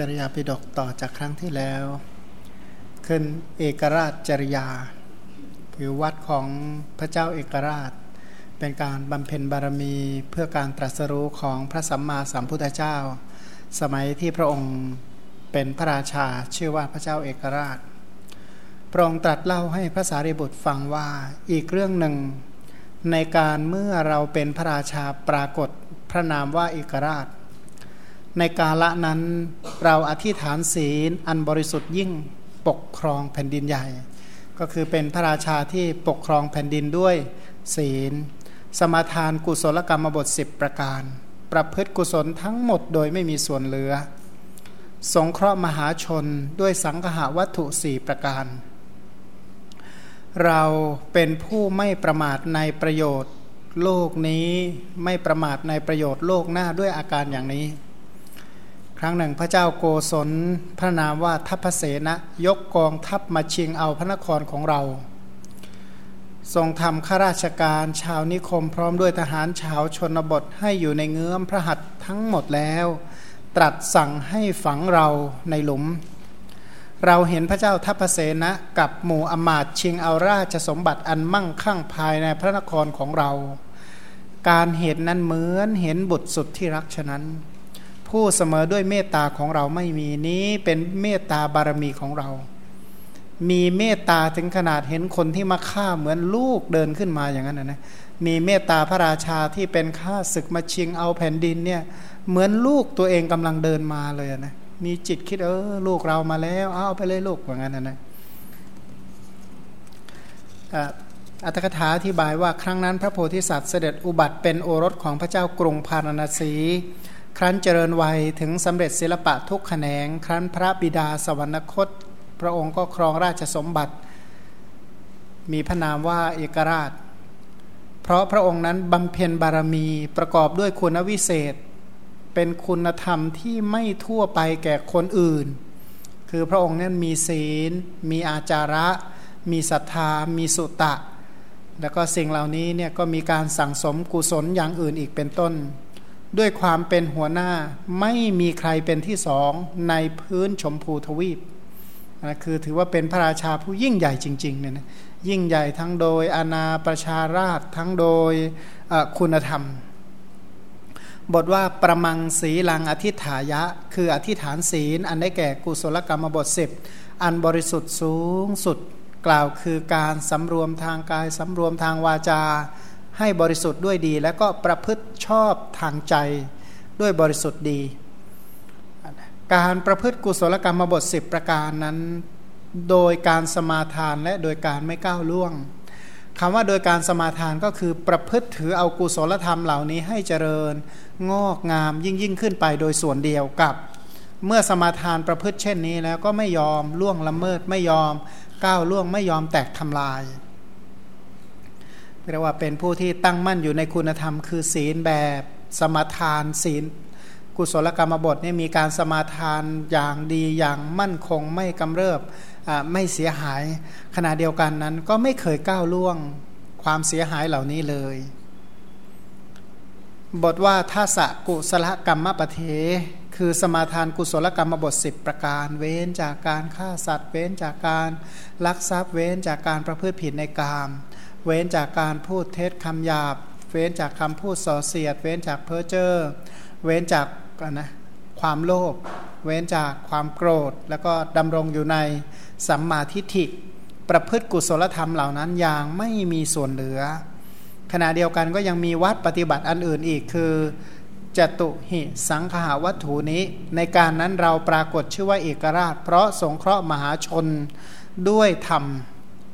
จริยาปิฎกต่อจากครั้งที่แล้ว ขึ้นเอกราชจริยาคือวัดของพระเจ้าเอกราช เป็นการบำเพ็ญบารมีเพื่อการตรัสรู้ของพระสัมมาสัมพุทธเจ้า สมัยที่พระองค์เป็นพระราชาชื่อว่าพระเจ้าเอกราช พระองค์ตรัสเล่าให้พระสารีบุตรฟังว่าอีกเรื่องหนึ่งในการเมื่อเราเป็นพระราชาปรากฏพระนามว่าเอกราช ในกาละนั้นเราอธิษฐานศีลอันบริสุทธิ์ยิ่งปกครองแผ่นดินใหญ่ ก็คือเป็นพระราชาที่ปกครองแผ่นดินด้วยศีล สมาทานกุศลกรรมบทสิบประการ ประพฤติกุศลทั้งหมดโดยไม่มีส่วนเหลือ สงเคราะห์มหาชนด้วยสังหาวัตถุสี่ประการ เราเป็นผู้ไม่ประมาทในประโยชน์โลกนี้ไม่ประมาทในประโยชน์โลกหน้าด้วยอาการอย่างนี้ ครั้งหนึ่งพระเจ้าโกศลพระนามว่าทัพเสนะยกกองทัพมาชิงเอาพระนครของเรา ทรงทำข้าราชการชาวนิคมพร้อมด้วยทหารชาวชนบทให้อยู่ในเงื้อมพระหัตถ์ทั้งหมดแล้ว ตรัสสั่งให้ฝังเราในหลุม เราเห็นพระเจ้าทัพเสนะกับหมู่อมาตชิงเอาราชสมบัติอันมั่งคั่งภายในพระนครของเรา การเหตุนั้นเหมือนเห็นบุตรสุดที่รักฉะนั้น ผู้เสมอด้วยเมตตาของเราไม่มีนี้เป็นเมตตาบารมีของเรา มีเมตตาถึงขนาดเห็นคนที่มาฆ่าเหมือนลูกเดินขึ้นมาอย่างนั้นนะ มีเมตตาพระราชาที่เป็นข้าศึกมาชิงเอาแผ่นดินเนี่ยเหมือนลูกตัวเองกำลังเดินมาเลยนะ มีจิตคิดเออลูกเรามาแล้วเอาไปเลยลูกอย่างนั้นนะอัตถกถาอธิบายว่าครั้งนั้นพระโพธิสัตว์เสด็จอุบัติเป็นโอรสของพระเจ้ากรุงพาราณสี ครั้นเจริญวัยถึงสำเร็จศิลปะทุกแขนง ครั้นพระบิดาสวรรคต พระองค์ก็ครองราชสมบัติ มีพระนามว่าเอกราช เพราะพระองค์นั้นบำเพ็ญบารมีประกอบด้วยคุณวิเศษ เป็นคุณธรรมที่ไม่ทั่วไปแก่คนอื่น คือพระองค์นั้นมีศีล มีอาจาระ มีศรัทธา มีสุตะ แล้วก็สิ่งเหล่านี้เนี่ยก็มีการสั่งสมกุศลอย่างอื่นอีกเป็นต้น ด้วยความเป็นหัวหน้าไม่มีใครเป็นที่สองในพื้นชมพูทวีปนะคือถือว่าเป็นพระราชาผู้ยิ่งใหญ่จริงๆเนี่ยนะยิ่งใหญ่ทั้งโดยอาณาประชาราชทั้งโดยคุณธรรม บทว่าประมังสีลังอธิฐายะ คืออธิฐานศีล อันได้แก่กุศลกรรมบทสิบอันบริสุทธิ์สูงสุดกล่าวคือการสำรวมทางกายสำรวมทางวาจา ให้บริสุทธิ์ด้วยดี แล้วก็ประพฤติชอบทางใจด้วยบริสุทธิ์ดี การประพฤติกุศลกรรมบท 10 ประการนั้น โดยการสมาทานและโดยการไม่ก้าวล่วงคำว่าโดยการสมาทานก็คือประพฤติถือเอากุศลธรรมเหล่านี้ให้เจริญงอกงามยิ่งยิ่งขึ้นไปโดยส่วนเดียวกับ เมื่อสมาทานประพฤติเช่นนี้แล้วก็ไม่ยอมล่วงละเมิดไม่ยอมก้าวล่วงไม่ยอมแตกทำลาย เรียกว่าเป็นผู้ที่ตั้งมั่นอยู่ในคุณธรรม คือศีลแบบสมาทานศีล กุศลกรรมบทนี่มีการสมาทานอย่างดีอย่างมั่นคงไม่กำเริบไม่เสียหายขณะเดียวกันนั้นก็ไม่เคยก้าวล่วงความเสียหายเหล่านี้เลย บทว่าทัศกุศลกรรมปเท คือสมาทานกุศลกรรมบท 10 ประการ เว้นจากการฆ่าสัตว์ เว้นจากการลักทรัพย์เว้นจากการประพฤติผิดในกาม เว้นจากการพูดเท็จคำหยาบ เว้นจากคำพูดส่อเสียด เว้นจากเพ้อเจ้อเว้นจากนะความโลภเว้นจากความโกรธ แล้วก็ดำรงอยู่ในสัมมาทิฏฐิ ประพฤติกุศลธรรมเหล่านั้นอย่างไม่มีส่วนเหลือ ขณะเดียวกันก็ยังมีวัดปฏิบัติอันอื่นอีกคือจตุหิสังขาวัตถุนี้ ในการนั้นเราปรากฏชื่อว่าเอกราช เพราะสงเคราะห์มหาชนด้วยธรรม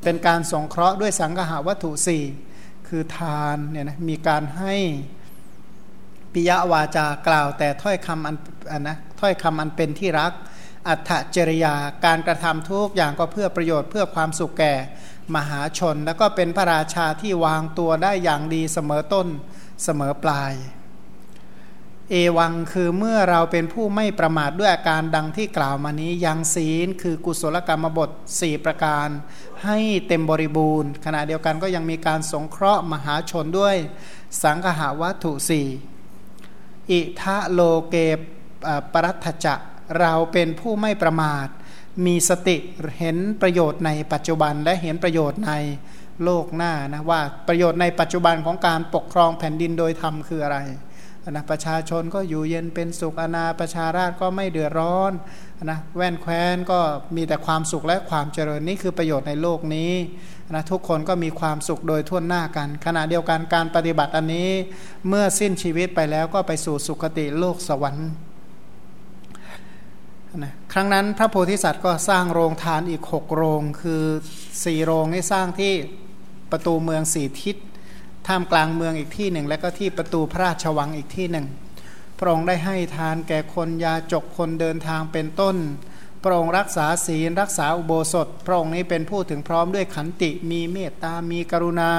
เป็นการสงเคราะห์ด้วยสังหาวัตถุสี่คือทานเนี่ยนะมีการให้ปิยวาจากล่าว แต่ถ้อยคำอันอนนะถ้อยคำอันเป็นที่รัก อัตจริยาการกระทำทุกอย่างก็เพื่อประโยชน์เพื่อความสุขแก่มหาชน แล้วก็เป็นพระราชาที่วางตัวได้อย่างดีเสมอต้นเสมอปลาย เอวังคือเมื่อเราเป็นผู้ไม่ประมาทด้วยอาการดังที่กล่าวมานี้ยังศีลคือกุศลกรรมบท 4 ประการ ให้เต็มบริบูรณ์ ขณะเดียวกันก็ยังมีการสงเคราะห์มหาชนด้วย สังหาวัตถุสี่อิทะโลเกปรัตจะเราเป็นผู้ไม่ประมาท มีสติเห็นประโยชน์ในปัจจุบันและเห็นประโยชน์ในโลกหน้านะว่าประโยชน์ในปัจจุบันของการปกครองแผ่นดินโดยธรรมคืออะไร นะประชาชนก็อยู่เย็นเป็นสุขอนาประชาราชก็ไม่เดือดร้อนนะแว่นแคว้นก็มีแต่ความสุขและความเจริญนี่คือประโยชน์ในโลกนี้นะทุกคนก็มีความสุขโดยทั่วหน้ากัน ขณะเดียวกันการปฏิบัติอันนี้ เมื่อสิ้นชีวิตไปแล้วก็ไปสู่สุคติโลกสวรรค์นะครั้งนั้นพระโพธิสัตว์ก็สร้างโรงทานอีกหกโรง คือสี่โรงให้สร้างที่ประตูเมืองสี่ทิศ ท่ามกลางเมืองอีกที่หนึ่ง และก็ที่ประตูพระราชวังอีกที่หนึ่ง พระองค์ได้ให้ทานแก่คนยาจกคนเดินทางเป็นต้น พระองค์รักษาศีลรักษาอุโบสถ พระองค์นี้เป็นผู้ถึงพร้อมด้วยขันติมีเมตตา มีกรุณา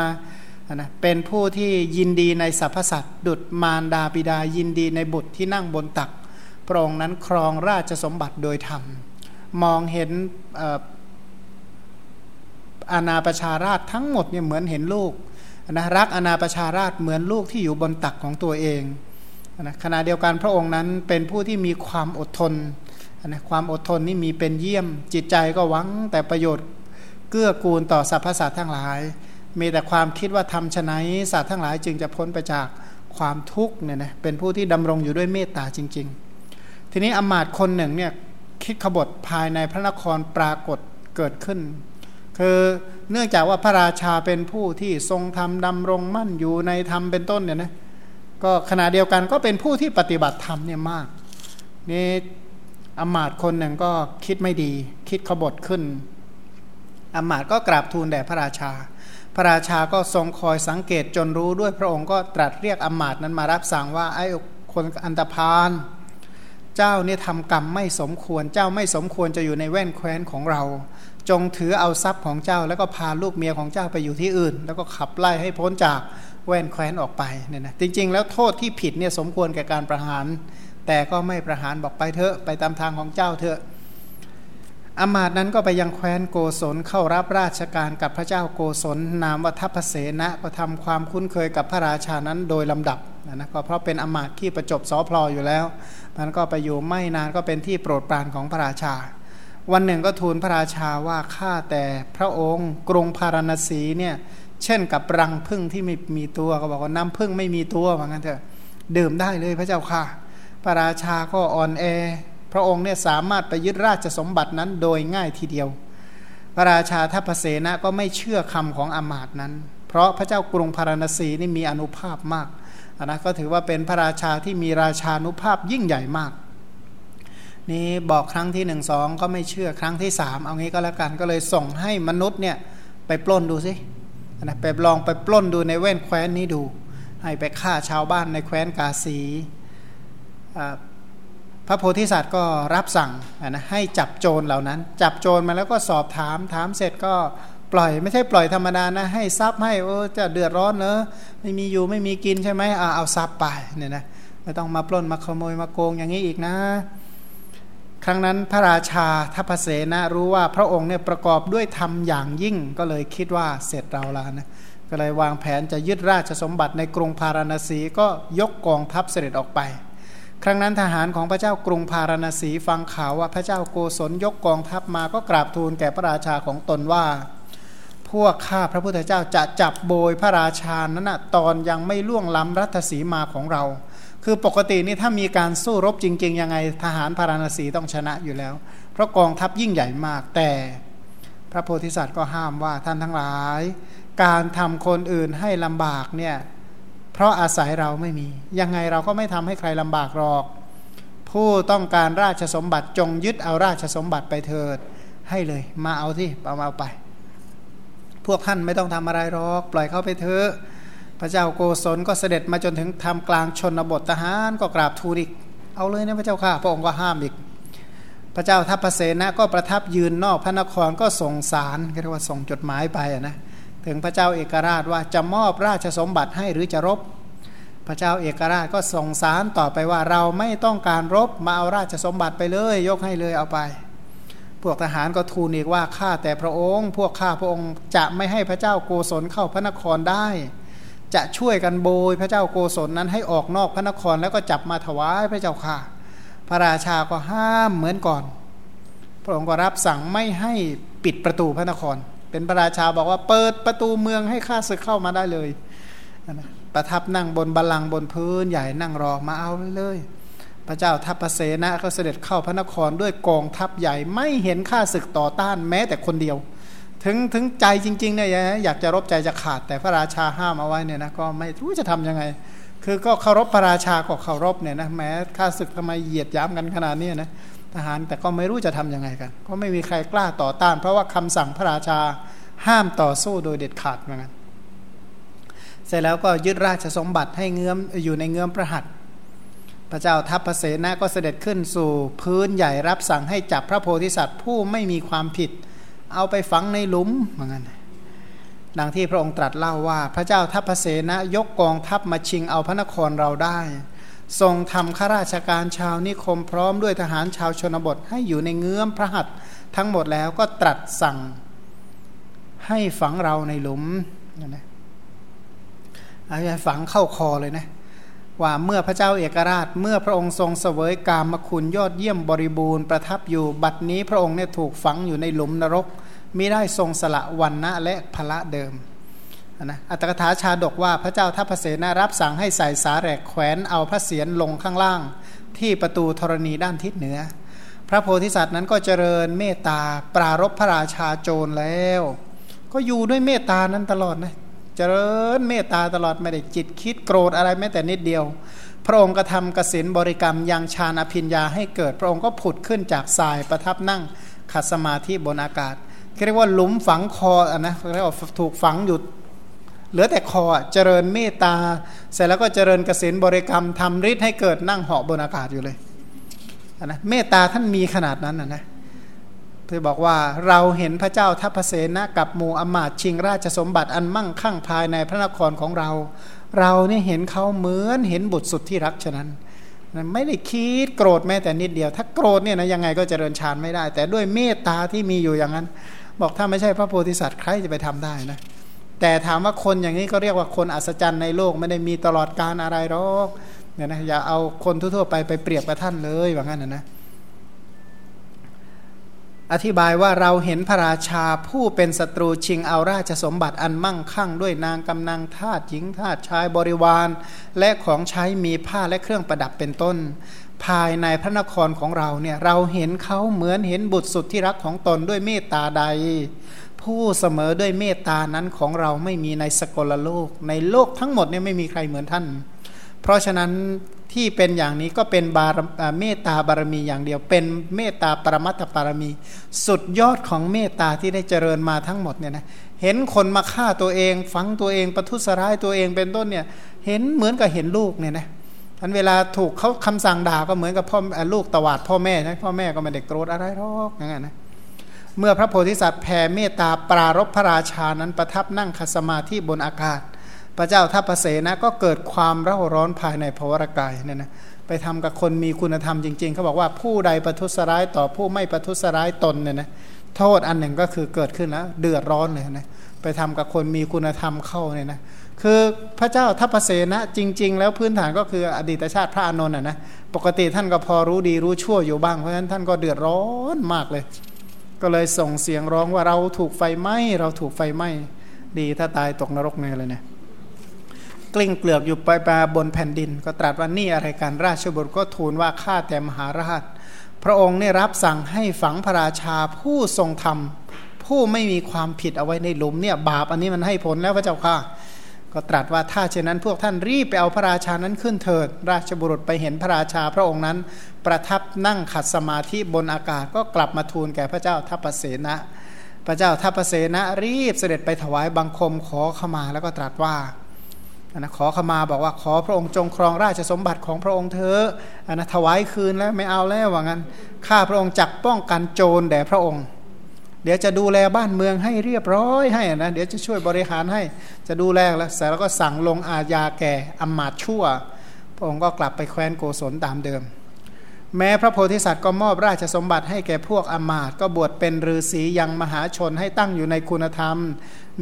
นะเป็นผู้ที่ยินดีในสรรพสัตว์ดุดมารดาบิดายินดีในบุตรที่นั่งบนตัก พระองค์นั้นครองราชสมบัติโดยธรรม มองเห็นอาณาประชาราชทั้งหมดเนี่ยเหมือนเห็นลูก นะรักอนาประชาราชเหมือนลูกที่อยู่บนตักของตัวเองนะขณะเดียวกันพระองค์นั้นเป็นผู้ที่มีความอดทนนะความอดทนนี่มีเป็นเยี่ยม จิตใจก็หวังแต่ประโยชน์เกื้อกูลต่อสรรพสัตว์ทั้งหลาย มีแต่ความคิดว่าทำชนะสัตว์ทั้งหลาย จึงจะพ้นไปจากความทุกข์เนี่ยนะเป็นผู้ที่ดำรงอยู่ด้วยเมตตาจริง ๆ ทีนี้อมาตคนหนึ่งเนี่ยคิดขบฏภายในพระนครปรากฏเกิดขึ้น คือเนื่องจากว่าพระราชาเป็นผู้ที่ทรงธรรมดำรงมั่นอยู่ในธรรมเป็นต้นเนี่ยนะก็ขณะเดียวกันก็เป็นผู้ที่ปฏิบัติธรรมเนี่ยมากนี่อมาตคนหนึ่งก็คิดไม่ดี คิดขบฏขึ้นอมาตก็กราบทูลแด่พระราชา พระราชาก็ทรงคอยสังเกตจนรู้ด้วยพระองค์ก็ตรัสเรียกอมาตนั้นมารับสั่งว่าไอ้คนอันตรพานเจ้าเนี่ยทำกรรมไม่สมควร เจ้าไม่สมควรจะอยู่ในแว่นแคว้นของเรา จงถือเอาทรัพย์ของเจ้า แล้วก็พาลูกเมียของเจ้าไปอยู่ที่อื่น แล้วก็ขับไล่ให้พ้นจากแว่นแคว้นออกไปเนี่ยนะจริง ๆ แล้วโทษที่ผิดเนี่ยสมควรแก่การประหาร แต่ก็ไม่ประหารบอกไปเถอะไปตามทางของเจ้าเถอะอมาตนั้นก็ไปยังแคว้นโกศลเข้ารับราชการกับพระเจ้าโกศลนามวัฏพเสนะก็ทำความคุ้นเคยกับพระราชานั้นโดยลำดับนะก็เพราะเป็นอมาตที่ประจบสอพลออยู่แล้วมันก็ไปอยู่ไม่นานก็เป็นที่โปรดปรานของพระราชา วันหนึ่งก็ทูลพระราชาว่าข้าแต่พระองค์กรุงพาราณสีเนี่ยเช่นกับรังพึ่งที่ไม่มีตัวก็บอกว่าน้ำพึ่งไม่มีตัวเหมือนกันเถอะดื่มได้เลยพระเจ้าค่ะ พระราชาก็อ่อนแอ พระองค์เนี่ยสามารถไปยึดราชสมบัตินั้นโดยง่ายทีเดียว พระราชาทัพเสนะก็ไม่เชื่อคำของอมาตนั้น เพราะพระเจ้ากรุงพาราณสีนี่มีอนุภาพมากนะก็ถือว่าเป็นพระราชาที่มีราชานุภาพยิ่งใหญ่มาก นี่บอกครั้งที่หนึ่งสองก็ไม่เชื่อครั้งที่สามเอางี้ก็แล้วกันก็เลยส่งให้มนุษย์เนี่ยไปปล้นดูสินะไปลองไปปล้นดูในแว่นแคว้นนี้ดู ให้ไปฆ่าชาวบ้านในแคว้นกาสีพระโพธิสัตว์ก็รับสั่งนะให้จับโจรเหล่านั้น จับโจรมาแล้วก็สอบถามถามเสร็จก็ปล่อยไม่ใช่ปล่อยธรรมดานะ ให้ทรัพย์ให้โอ้จะเดือดร้อนเนอะไม่มีอยู่ไม่มีกินใช่ไหมเอาเอาทรัพย์ไปเนี่ยนะไม่ต้องมาปล้นมาขโมยมาโกงอย่างนี้อีกนะ ครั้งนั้นพระราชาทัพเสนะรู้ว่าพระองค์เนี่ยประกอบด้วยธรรมอย่างยิ่งก็เลยคิดว่าเสร็จเราแล้วนะก็เลยวางแผนจะยึดราชสมบัติในกรุงพาราณสีก็ยกกองทัพเสด็จออกไป ครั้งนั้นทหารของพระเจ้ากรุงพาราณสีฟังข่าวว่าพระเจ้าโกศลยกกองทัพมาก็กราบทูลแก่พระราชาของตนว่า พวกข้าพระพุทธเจ้าจะจับโบยพระราชานั้นนะตอนยังไม่ล่วงล้ำรัตสีมาของเรา คือปกตินี่ถ้ามีการสู้รบจริง ๆ ยังไงทหารพาราณสีต้องชนะอยู่แล้ว เพราะกองทัพยิ่งใหญ่มาก แต่พระโพธิสัตว์ก็ห้ามว่าท่านทั้งหลาย การทำคนอื่นให้ลำบากเนี่ยเพราะอาศัยเราไม่มี ยังไงเราก็ไม่ทำให้ใครลำบากหรอก ผู้ต้องการราชสมบัติจงยึดเอาราชสมบัติไปเถิด ให้เลย มาเอาที่เอามาเอาไป พวกท่านไม่ต้องทำอะไรหรอก ปล่อยเขาไปเถอะ พระเจ้าโกศลก็เสด็จมาจนถึงทำกลางชนบททหารก็กราบทูลอีก เอาเลยนะพระเจ้าค่ะ พระองค์ก็ห้ามอีก พระเจ้าทัพเสนะก็ประทับยืนนอกพระนครก็ส่งสารเรียกว่าส่งจดหมายไปนะถึงพระเจ้าเอกราชว่าจะมอบราชสมบัติให้หรือจะรบ พระเจ้าเอกราชก็ส่งสารต่อไปว่าเราไม่ต้องการรบมาเอาราชสมบัติไปเลย ยกให้เลยเอาไป พวกทหารก็ทูลอีกว่าข้าแต่พระองค์ พวกข้าพระองค์จะไม่ให้พระเจ้าโกศลเข้าพระนครได้ จะช่วยกันโบยพระเจ้าโกศลนั้นให้ออกนอกพระนครแล้วก็จับมาถวายพระเจ้าค่ะ พระราชาก็ห้ามเหมือนก่อน พระองค์ก็รับสั่งไม่ให้ปิดประตูพระนคร เป็นพระราชาบอกว่าเปิดประตูเมืองให้ข้าศึกเข้ามาได้เลยประทับนั่งบนบัลลังก์บนพื้นใหญ่นั่งรอมาเอาเลย พระเจ้าทัพเสนะก็เสด็จเข้าพระนครด้วยกองทัพใหญ่ไม่เห็นข้าศึกต่อต้านแม้แต่คนเดียว ถึงถึงใจจริงๆเนี่ยอยากจะรบใจจะขาดแต่พระราชาห้ามเอาไว้เนี่ยนะก็ไม่รู้จะทํำยังไง คือก็เคารพพระราชาก็เคารพเนี่ยนะแม้ข้าศึกทำไมเหยียดย้ำกันขนาดนี้นะทหารแต่ก็ไม่รู้จะทํำยังไงกัน ก็ไม่มีใครกล้าต่อต้าน เพราะว่าคำสั่งพระราชาห้ามต่อสู้โดยเด็ดขาดเหมือนกันเสร็จแล้วก็ยึดราชสมบัติให้เงื้อมอยู่ในเงื้อมพระหัตถ์พระเจ้าทัพพระเสนาก็เสด็จขึ้นสู่พื้นใหญ่รับสั่งให้จับพระโพธิสัตว์ผู้ไม่มีความผิด เอาไปฝังในหลุมเหมือนกันดังที่พระองค์ตรัสเล่าว่า พระเจ้าทัพเสนะยกกองทัพมาชิงเอาพระนครเราได้ ทรงทำข้าราชการชาวนิคมพร้อมด้วยทหารชาวชนบทให้อยู่ในเงื้อมพระหัตถ์ทั้งหมดแล้วก็ตรัสสั่งให้ฝังเราในหลุมนั่นนะเอาไปฝังเข้าคอเลยนะ ว่าเมื่อพระเจ้าเอกราชเมื่อพระองค์ทรงเสวยกามคุณยอดเยี่ยมบริบูรณ์ประทับอยู่บัดนี้พระองค์เนี่ยถูกฝังอยู่ในหลุมนรกมิได้ทรงสละวันนะและพละเดิมนะอัตถกถาชาดกว่าพระเจ้าทัพเสนารับสั่งให้ใส่สาแรกแขวนเอาพระเศียรลงข้างล่าง ที่ประตูธรณีด้านทิศเหนือ พระโพธิสัตว์นั้นก็เจริญเมตตาปรารบพระราชาโจรแล้ว ก็อยู่ด้วยเมตตานั้นตลอดนะ เจริญเมตตาตลอดไม่ได้จิตคิดโกรธอะไรแม้แต่นิดเดียว พระองค์ก็ทำกสินบริกรรมยังฌานอภิญญาให้เกิด พระองค์ก็ผุดขึ้นจากทรายประทับนั่งขัดสมาธิบนอากาศเรียกว่าหลุมฝังคออะนะเรียกว่าถูกฝังอยู่เหลือแต่คอเจริญเมตตา เสร็จแล้วก็เจริญกสินบริกรรมทำฤทธิ์ให้เกิดนั่งเหาะบนอากาศอยู่เลยนะเมตตาท่านมีขนาดนั้นนะนะ เธอบอกว่าเราเห็นพระเจ้าทัพเสนะกับหมู่อมาตชิงราชสมบัติอันมั่งคั่งภายในพระนครของเรา เราเนี่ยเห็นเขาเหมือนเห็นบุตรสุดที่รักฉะนั้นไม่ได้คิดโกรธแม้แต่นิดเดียว ถ้าโกรธเนี่ยนะยังไงก็เจริญฌานไม่ได้ แต่ด้วยเมตตาที่มีอยู่อย่างนั้น บอกถ้าไม่ใช่พระโพธิสัตว์ใครจะไปทำได้นะแต่ถามว่าคนอย่างนี้ก็เรียกว่าคนอัศจรรย์ในโลกไม่ได้มีตลอดการอะไรหรอกเนี่ยนะอย่าเอาคนทั่วๆไปไปเปรียบกับท่านเลยว่างั้นนะนะ อธิบายว่าเราเห็นพระราชาผู้เป็นศัตรูชิงเอาราชสมบัติอันมั่งคั่ง ด้วยนางกำนังทาสหญิงทาสชายบริวาร และของใช้มีผ้าและเครื่องประดับเป็นต้น ภายในพระนครของเราเนี่ยเราเห็นเขาเหมือนเห็นบุตรสุดที่รักของตนด้วยเมตตาใด ผู้เสมอด้วยเมตตานั้นของเราไม่มีในสกลโลก ในโลกทั้งหมดเนี่ยไม่มีใครเหมือนท่าน เพราะฉะนั้น ที่เป็นอย่างนี้ก็เป็นบารเมตตาบารมีอย่างเดียว เป็นเมตตาปรมัตถบารมี สุดยอดของเมตตาที่ได้เจริญมาทั้งหมดเนี่ยนะเห็นคนมาฆ่าตัวเองฝังตัวเองประทุษร้ายตัวเองเป็นต้นเนี่ยเห็นเหมือนกับเห็นลูกเนี่ยนะทันเวลาถูกเขาคำสั่งด่าก็เหมือนกับพ่อลูกตวาดพ่อแม่นะพ่อแม่ก็ไม่ได้โกรธอะไรหรอกอย่างนั้นนะเมื่อพระโพธิสัตว์แผ่เมตตาปรารบพระราชานั้นประทับนั่งคสมาธิบนอากาศ พระเจ้าทัพเสนะก็เกิดความเร่าร้อนภายในภวรกายเนี่ยนะไปทำกับคนมีคุณธรรมจริง ๆ เขาบอกว่าผู้ใดประทุษร้ายต่อผู้ไม่ประทุษร้ายตนเนี่ยนะโทษอันหนึ่งก็คือเกิดขึ้นแล้วเดือดร้อนเลยนะไปทำกับคนมีคุณธรรมเข้าเนี่ยนะคือพระเจ้าทัพเสนะจริง ๆ แล้วพื้นฐานก็คืออดีตชาติพระอานนท์นะปกติท่านก็พอรู้ดีรู้ชั่วอยู่บ้างเพราะฉะนั้นท่านก็เดือดร้อนมากเลย ก็เลยส่งเสียงร้องว่าเราถูกไฟไหม้เราถูกไฟไหม้ดีถ้าตายตกนรกแน่เลยเนี่ย ลิ้งเกลือกอยู่ไปปาบนแผ่นดิน ก็ตรัสว่านี่อะไรกันราชบุตรก็ทูลว่าข้าแต่มหาราช พระองค์ได้รับสั่งให้ฝังพระราชาผู้ทรงธรรม ผู้ไม่มีความผิดเอาไว้ในหลุมเนี่ยบาปอันนี้มันให้ผลแล้วพระเจ้าค่ะ ก็ตรัสว่าถ้าเช่นนั้นพวกท่านรีบไปเอาพระราชานั้นขึ้นเถิด ราชบุรุษไปเห็นพระราชาพระองค์นั้น ประทับนั่งขัดสมาธิบนอากาศก็กลับมาทูลแก่พระเจ้าทัพเสนะพระเจ้าทัพเสนะรีบเสด็จไปถวายบังคมขอขมาแล้วก็ตรัสว่า นะขอขมาบอกว่าขอพระองค์จงครองราชสมบัติของพระองค์เถอะนะถวายคืนแล้วไม่เอาแล้วว่างั้นข้าพระองค์จักป้องกันโจรแด่พระองค์ เดี๋ยวจะดูแลบ้านเมืองให้เรียบร้อยให้นะเดี๋ยวจะช่วยบริหารให้จะดูแลแล้วเสร็จแล้วก็สั่งลงอาญาแก่อมมาตชั่ว พระองค์ก็กลับไปแคว้นโกศลตามเดิม แม้พระโพธิสัตว์ก็มอบราชสมบัติให้แก่พวกอมาตก็บวชเป็นฤาษียังมหาชนให้ตั้งอยู่ในคุณธรรม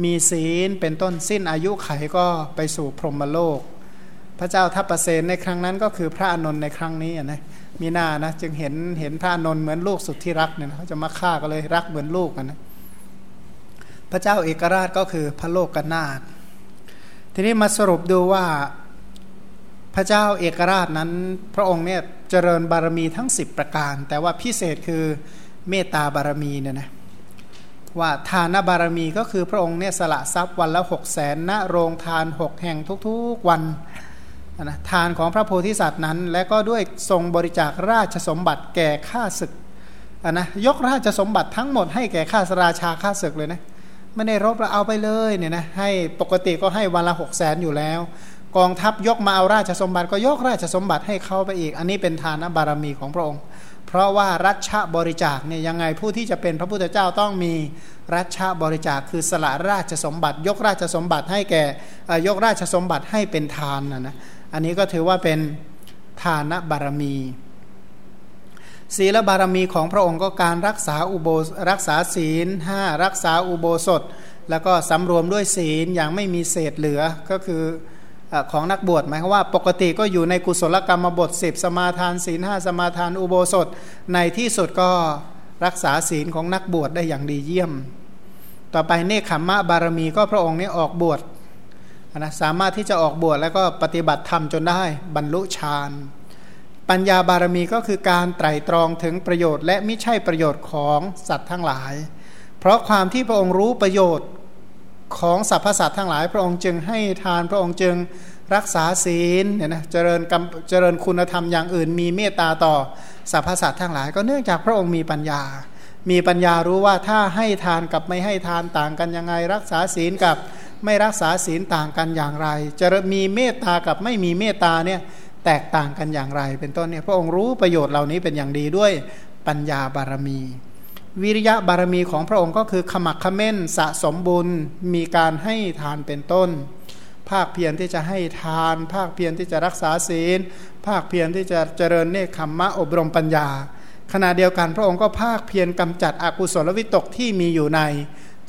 มีศีลเป็นต้นสิ้นอายุไขก็ไปสู่พรหมโลก พระเจ้าทัพเปรตในครั้งนั้นก็คือพระอนนท์ในครั้งนี้นะมีหน้านะจึงเห็นเห็นพระนนท์เหมือนลูกสุดที่รักเนี่ยเขาจะมาฆ่าก็เลยรักเหมือนลูกนนะพระเจ้าเอกราชก็คือพระโลกกนาถทีนี้มาสรุปดูว่าพระเจ้าเอกราชนั้นพระองค์เนี่ย เจริญบารมีทั้ง 10 ประการ แต่ว่าพิเศษคือเมตตาบารมีเนี่ยนะว่าทานบารมีก็คือพระองค์เนี่ยสละทรัพย์วันละหกแสนณโรงทานหกแห่งทุกๆวันนะทานของพระโพธิสัตว์นั้น และก็ด้วยทรงบริจาคราชสมบัติแก่ข้าศึกนะยกราชสมบัติทั้งหมดให้แก่ข้าสราชาข้าศึกเลยนะไม่ได้รบแล้วเอาไปเลยเนี่ยนะให้ปกติก็ให้วันละหกแสนอยู่แล้ว กองทัพยกมาเอาราชสมบัติก็ยกราชสมบัติให้เขาไปอีก อันนี้เป็นทานบารมีของพระองค์ เพราะว่ารัชบริจาคเนี่ยยังไงผู้ที่จะเป็นพระพุทธเจ้าต้องมีรัชบริจาคคือสละราชสมบัติ ยกราชสมบัติให้แก่ยกราชสมบัติให้เป็นทานนะนะอันนี้ก็ถือว่าเป็นทานบารมีศีลบารมีของพระองค์ก็การรักษาอุโบรักษาศีลห้ารักษาอุโบสถ แล้วก็สำรวมด้วยศีลอย่างไม่มีเศษเหลือก็คือ ของนักบวชหมายความว่าปกติก็อยู่ในกุศลกรรมบทสิบสมาทานศีลห้าสมาทานอุโบสถ ในที่สุดก็รักษาศีลของนักบวชได้อย่างดีเยี่ยม ต่อไปเนคขมมะบารมีก็พระองค์นี้ออกบวชนะสามารถที่จะออกบวชแล้วก็ปฏิบัติธรรมจนได้บรรลุฌานปัญญาบารมีก็คือการไตรตรองถึงประโยชน์ และไม่ใช่ประโยชน์ของสัตว์ทั้งหลาย เพราะความที่พระองค์รู้ประโยชน์ ของสรรพสัตว์ทั้งหลาย พระองค์จึงให้ทานพระองค์จึงรักษาศีลเนี่ยนะเจริญเจริญคุณธรรมอย่างอื่น มีเมตตาต่อสรรพสัตว์ทั้งหลาย ก็เนื่องจากพระองค์มีปัญญา มีปัญญารู้ว่าถ้าให้ทานกับไม่ให้ทานต่างกันยังไง รักษาศีลกับไม่รักษาศีลต่างกันอย่างไร จะมีเมตตากับไม่มีเมตตาเนี่ยแตกต่างกันอย่างไร เป็นต้นเนี่ยพระองค์รู้ประโยชน์เหล่านี้เป็นอย่างดีด้วยปัญญาบารมี วิริยะบารมีของพระองค์ก็คือขมักขม้นสะสมบุญมีการให้ทานเป็นต้น ภาคเพียรที่จะให้ทาน ภาคเพียรที่จะรักษาศีล ภาคเพียรที่จะเจริญเนคขมมะอบรมปัญญา ขณะเดียวกันพระองค์ก็ภาคเพียรกำจัดอกุศลวิตกที่มีอยู่ใน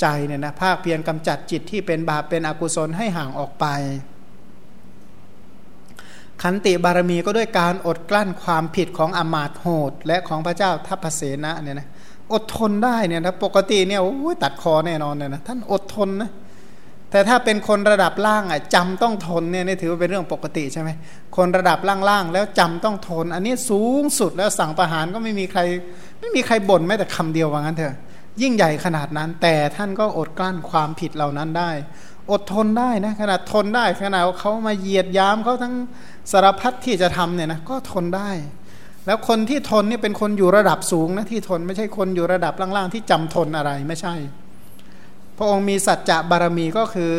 ใจเนี่ยนะภาคเพียรกำจัดจิตที่เป็นบาปเป็นอกุศลให้ห่างออกไป ขันติบารมีก็ด้วยการอดกลั้นความผิดของอมาตโหดและของพระเจ้าทัพเสนะเนี่ยนะ อดทนได้เนี่ยนะปกติเนี่ยโอ้ยตัดคอแน่นอนเนี่ยนะท่านอดทนนะแต่ถ้าเป็นคนระดับล่างอะจำต้องทนเนี่ยนี่ถือว่าเป็นเรื่องปกติใช่ไหมคนระดับล่างๆแล้วจำต้องทน อันนี้สูงสุดแล้วสั่งประหารก็ไม่มีใคร ไม่มีใครบ่นแม้แต่คำเดียวว่างั้นเถอะ ยิ่งใหญ่ขนาดนั้น แต่ท่านก็อดกลั้นความผิดเหล่านั้นได้ อดทนได้นะขนาดทนได้ขนาดเขามาเหยียดยามเขาทั้งสารพัดที่จะทำเนี่ยนะก็ทนได้ แล้วคนที่ทนนี่เป็นคนอยู่ระดับสูงนะที่ทนไม่ใช่คนอยู่ระดับล่างๆที่จำทนอะไรไม่ใช่ พระองค์มีสัจจะบารมีก็คือ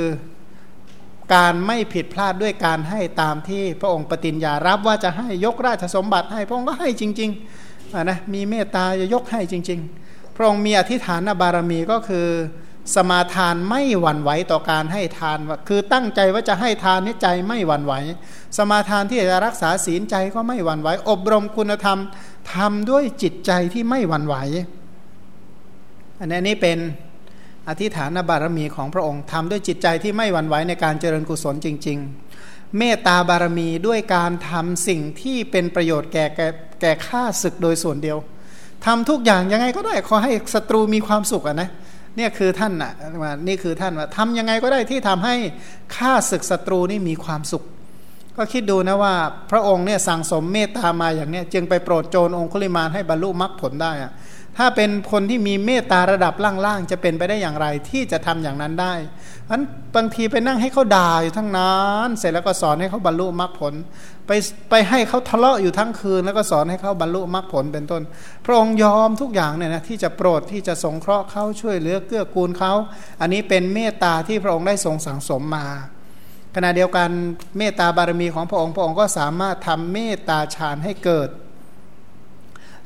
การไม่ผิดพลาดด้วยการให้ตามที่พระองค์ปฏิญญารับว่าจะให้ยกราชสมบัติให้พระองค์ก็ให้จริงๆนะมีเมตตาจะยกให้จริง ๆ พระองค์มีอธิษฐานบารมีก็คือ สมาทานไม่หวั่นไหวต่อการให้ทาน คือตั้งใจว่าจะให้ทานนี้ใจไม่หวั่นไหว สมาทานที่จะรักษาศีลใจก็ไม่หวั่นไหว อบรมคุณธรรมทำด้วยจิตใจที่ไม่หวั่นไหว อันนี้เป็นอธิษฐานบารมีของพระองค์ทำด้วยจิตใจที่ไม่หวั่นไหวในการเจริญกุศลจริง ๆ เมตตาบารมีด้วยการทำสิ่งที่เป็นประโยชน์แก่แก่ข้าศึกโดยส่วนเดียวทำทุกอย่างยังไงก็ได้ขอให้ศัตรูมีความสุขอะนะเนี่ยคือท่านอะว่านี่คือท่านว่าทำยังไงก็ได้ที่ทำให้ข้าศึกศัตรูนี่มีความสุข ก็คิดดูนะว่าพระองค์เนี่ยสั่งสมเมตตามาอย่างเนี้ยจึงไปโปรดโจรองคุลิมานให้บรรลุมรรคผลได้อะถ้าเป็นคนที่มีเมตตาระดับล่างๆจะเป็นไปได้อย่างไรที่จะทำอย่างนั้นได้อันบางทีไปนั่งให้เขาด่าอยู่ทั้งนั้น เสร็จแล้วก็สอนให้เขาบรรลุมรรคผล ไปไปให้เขาทะเลาะอยู่ทั้งคืน แล้วก็สอนให้เขาบรรลุมรรคผลเป็นต้น พระองค์ยอมทุกอย่างเนี่ยนะที่จะโปรดที่จะสงเคราะห์เขาช่วยเหลือเกื้อกูลเขา อันนี้เป็นเมตตาที่พระองค์ได้ทรงสั่งสมมา ณะเดียวกันเมตตาบารมีของพระองค์พระองค์ก็สามารถทำเมตตาฌานให้เกิด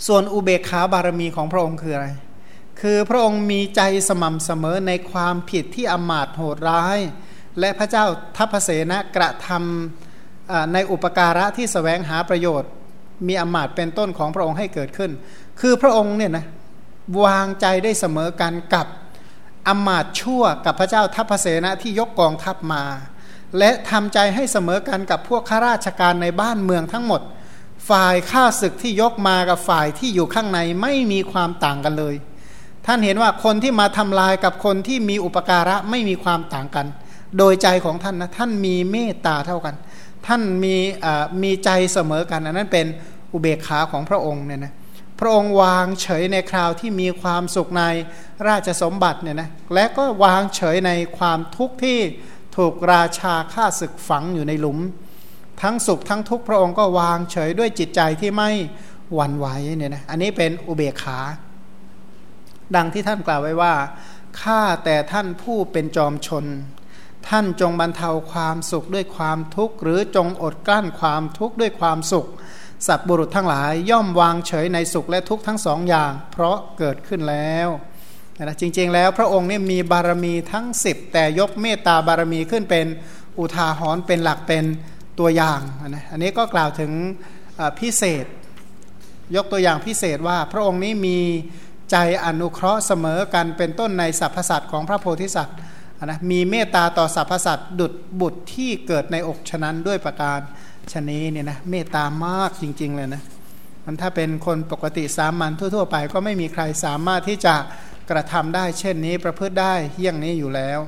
ส่วนอุเบกขาบารมีของพระองค์คืออะไร คือพระองค์มีใจสม่ำเสมอในความผิดที่อมาตโหดร้าย และพระเจ้าทัพเสนะกระทำในอุปการะที่สแสวงหาประโยชน์ มีอมาตเป็นต้นของพระองค์ให้เกิดขึ้น คือพระองค์เนี่ยนะวางใจได้เสมอกันกับอมาตชั่วกับพระเจ้าทัพเสนะที่ยกกองทัพมา และทำใจให้เสมอกันกับพวกข้าราชการในบ้านเมืองทั้งหมด ฝ่ายข้าศึกที่ยกมากับฝ่ายที่อยู่ข้างในไม่มีความต่างกันเลย ท่านเห็นว่าคนที่มาทำลายกับคนที่มีอุปการะไม่มีความต่างกัน โดยใจของท่านนะท่านมีเมตตาเท่ากัน ท่านมีมีใจเสมอกันอันนั้นเป็นอุเบกขาของพระองค์เนี่ยนะพระองค์วางเฉยในคราวที่มีความสุขในราชสมบัติเนี่ยนะและก็วางเฉยในความทุกข์ที่ ถูกราชาฆ่าศึกฝังอยู่ในหลุม ทั้งสุขทั้งทุกข์พระองค์ก็วางเฉยด้วยจิตใจที่ไม่หวั่นไหวเนี่ยนะอันนี้เป็นอุเบกขา ดังที่ท่านกล่าวไว้ว่าข้าแต่ท่านผู้เป็นจอมชน ท่านจงบรรเทาความสุขด้วยความทุกข์ หรือจงอดกลั้นความทุกข์ด้วยความสุข สัตบุรุษทั้งหลายย่อมวางเฉยในสุขและทุกข์ทั้งสองอย่าง เพราะเกิดขึ้นแล้ว นะจริง ๆ แล้วพระองค์นี่มีบารมีทั้ง 10 แต่ยกเมตตาบารมีขึ้นเป็นอุทาหรณ์เป็นหลักเป็นตัวอย่างนะอันนี้ก็กล่าวถึงพิเศษ ยกตัวอย่างพิเศษว่าพระองค์นี้มีใจอนุเคราะห์เสมอกันเป็นต้นในสรรพสัตว์ของพระโพธิสัตว์นะมีเมตตาต่อสรรพสัตว์ดุดบุตรที่เกิดในอกฉะนั้นด้วยประการชนี้เนี่ยนะเมตตามากจริง ๆ เลยนะมันถ้าเป็นคนปกติสามัญทั่ว ๆ ไป ก็ไม่มีใครสามารถที่จะ กระทำได้ เช่นนี้ประพฤติได้เยี่ยงนี้อยู่แล้ว